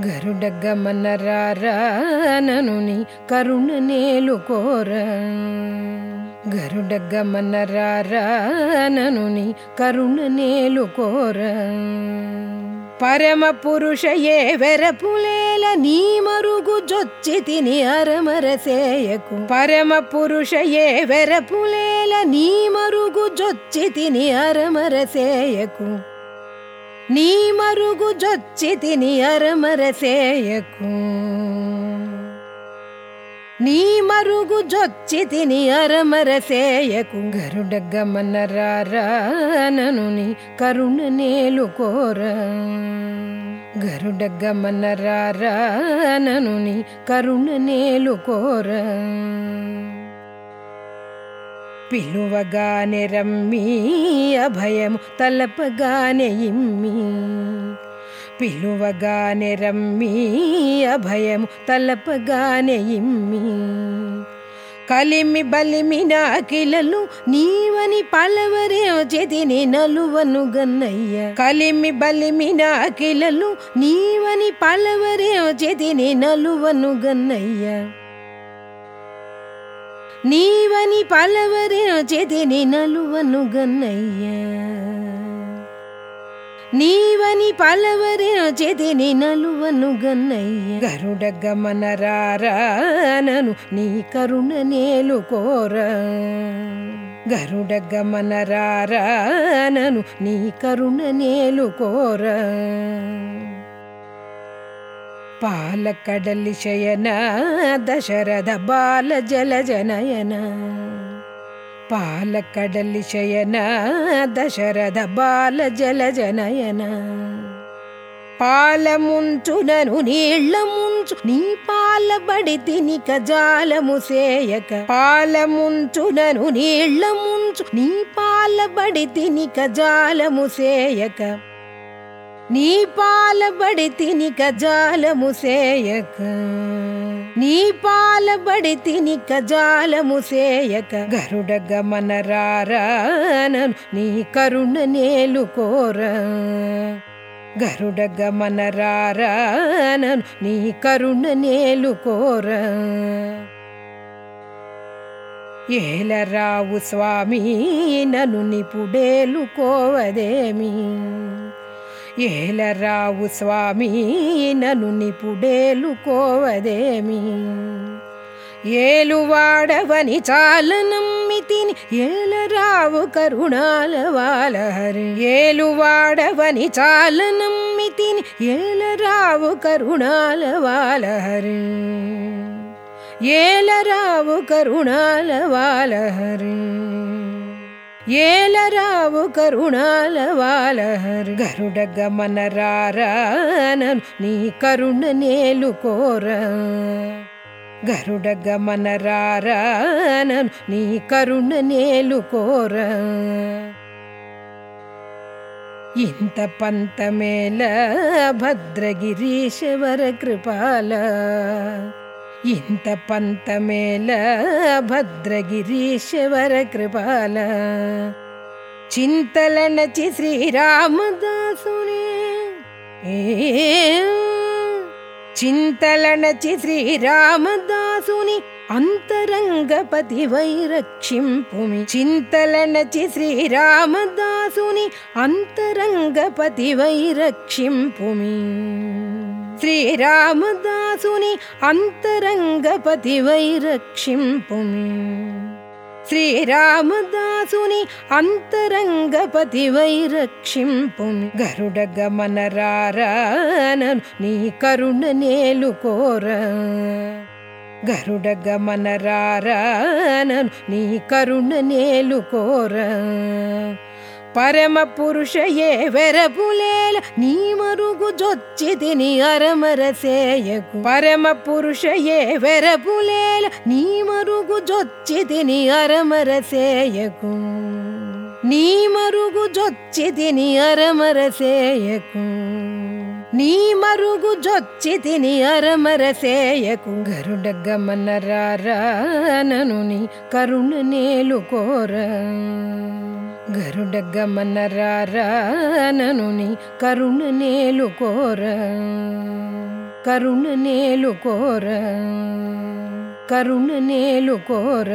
గరుడగమనరారానను కరుణ నేలు కోర. గరుడగమనరారానను కరుణ నేలు కోర. పరమ పురుష ఏ వెరపులేల నీ మరుగు జొచ్చి తిని అరమరసేయకు పరమ పురుష ఏ వెరపులేల నీ మరుగు జొచ్చి తిని అరమరసేయకు నీ మరుగు జొచ్చి తిని అరమరసేయకు నీ మరుగు జొచ్చి తిని అరమరసేయకు గరుడగమనరారానను నీ కరుణ నేలు కోర. గరుడగమనరారానను నీ కరుణ నేలు కోర. పిలువగానే రమ్మీ అభయము తలపగానే ఇమ్మీ. పిలువగానే రమ్మీ అభయము తలపగానే ఇమ్మీ. కలిమి బలిమి నాకిలలు నీవని పలవరే చెదిని నలువను గన్నయ్య. కలిమి బలిమి నాకిలలు నీవని పలవరే చెదిని నలువను గన్నయ్య. నీవని పలవరిన చెదిని నలువను గన్నయ్య. నీవని పలవరిన చెదిని నలువను గన్నయ్య. గరుడ గమనరారానను నీ కరుణ నేలు కోర. గరుడ గమనరారానను నీ కరుణ నేలు కోర. పాలకడలి శయన దశరథ బాల జలజనయన పాలకడలి శయన దశరథ బాల జలజనయన పాలముంచునను నీళ్ళముంచు నీ పాలబడి తిని కజాలము సేయక. పాలముంచునను నీళ్ళముంచు నీ పాలబడి తిని కజాలము సేయక. నీ పాలబడి తిని కజాలము సేయక. నీ పాలబడి తిని కజాలము సేయక. గరుడ గమనరారానను నీ కరుణ నేలు కోర. గరుడ గమనరారానను నీ కరుణ నేలు కోర. ఏలరావు స్వామి నను నిపుడేలు కోవదేమి? ఏలరావు స్వామి నను నిపుడేలుకోవదేమి? ఏలువాడవని చాలనమ్మితిని ఏలరావు కరుణాల వాలహరి. ఏలువాడవని చాలనమ్మితిని ఏలరావు కరుణాల వాలహరి. ఏలరావు కరుణాల వాలహరి. ఏలరావు కరుణాల వాలహరి గరుడ గమనరారానను నీ కరుణ నేలు కోర గరుడ గమనరారానను నీ కరుణ నేలు కోర ఇంత పంతమేల భద్రగిరీశవర కృపాల ఇంత పంతమేల భద్రగిరీశవర కృపాల చింతలనచి శ్రీరామదాసుని చింతలనచి శ్రీరామదాసుని అంతరంగపతి వైరక్షింపుమి చింతలనచి శ్రీరామదాసుని అంతరంగపతి వైరక్షింపుమి శ్రీరామదాసుని అంతరంగపతి వైరక్షింపుమి. శ్రీరామదాసుని అంతరంగపతి వైరక్షింపుమి. గరుడ గమనరారనను నీ కరుణ నేలు కోర. గరుడ గమనరారనను నీ కరుణ నేలు కోర. పరమ పురుష ఏ వెరపులేల నీ మరుగు జొచ్చితిని అరమరసేయకు పరమ పురుష ఏ వెరపులేల నీ మరుగు జొచ్చితిని అరమరసేయకు నీ మరుగు జొచ్చితిని అరమరసేయకు నీ మరుగు జొచ్చితిని అరమరసేయకు గరుడ గమనరారానను నీ కరుణ నేలు కోర. గరుడ కరుణ నేలు కోర కరుణ నేలు కోర కరుణ నేలు కోర.